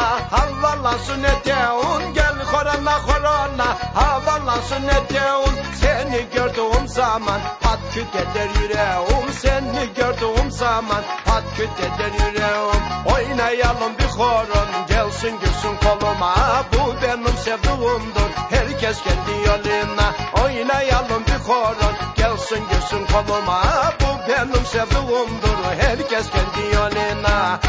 Havalansın eteğun gel korona korona Havalansın eteğun seni gördüğüm zaman Pat küt eder yüreğim. Seni gördüğüm zaman Pat küt eder yüreğim. Oynayalım bir horon gelsin gülsün koluma. Bu benim sevduğumdur herkes kendi yoluna. Oynayalım bir horon gelsin gülsün koluma. Bu benim sevduğumdur herkes kendi yoluna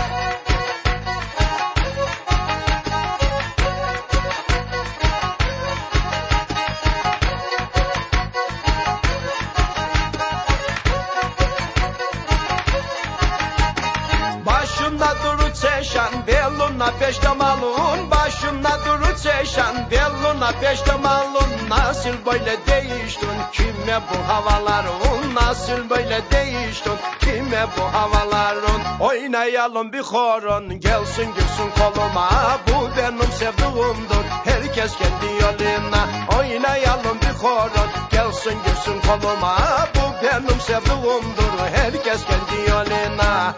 Belluna peşte malun Başında durur çeşen. Belluna peşte malun Nasıl böyle değiştin? Kime bu havaların Nasıl böyle değiştin? Kime bu havaların Oynayalım bir horon Gelsin gülsün koluma. Bu benim sevduğumdur Herkes kendi yoluna. Oynayalım bir horon Gelsin gülsün koluma. Bu benim sevduğumdur Herkes kendi yoluna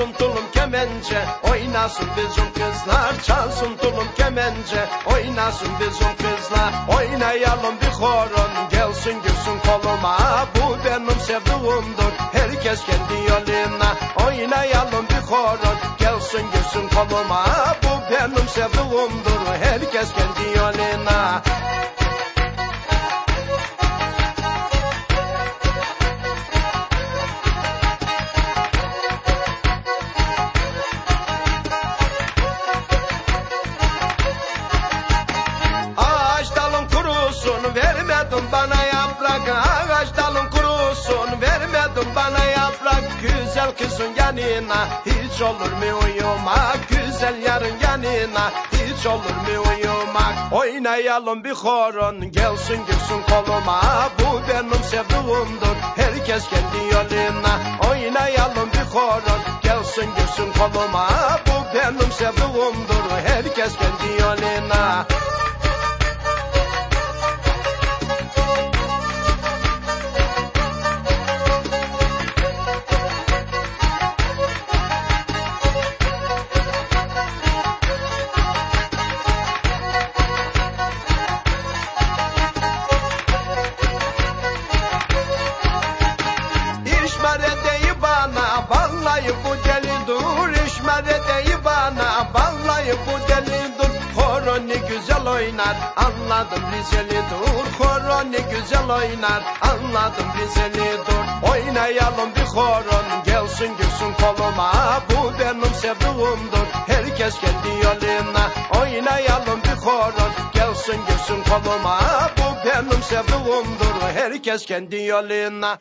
Çalsın tulum kemence oynasın bizim kızlar Çalsın tulum kemence oynasın bizim kızlar Oynayalım bir horon gelsin gülsün koluma Bu benim sevduğumdur herkes kendi yoluna Oynayalım bir horon gelsin gülsün koluma Bu benim sevduğumdur herkes kendi yoluna vermedin bana yaprak Ağaç dalın kurusun. Vermedin bana yaprak Güzel kızın yanına. Hiç olur mu uyumak Güzel yarın yanına. Hiç olur mu uyumak Oynayalım bir horon gelsin gülsün koluma. Bu benim sevduğumdur herkes kendi yoluna. Oynayalım bir horon gelsin gülsün koluma. Bu benim sevduğumdur herkes kendi yoluna oynar. Anladım Rizeli dur Horoni güzel oynar. Anladım Rizeli dur Oynayalım bir horon. Gelsin gülsün koluma Bu benim sevduğumdur. Herkes kendi yoluna Oynayalım bir horon. Gelsin gülsün koluma Bu benim sevduğumdur. Herkes kendi yoluna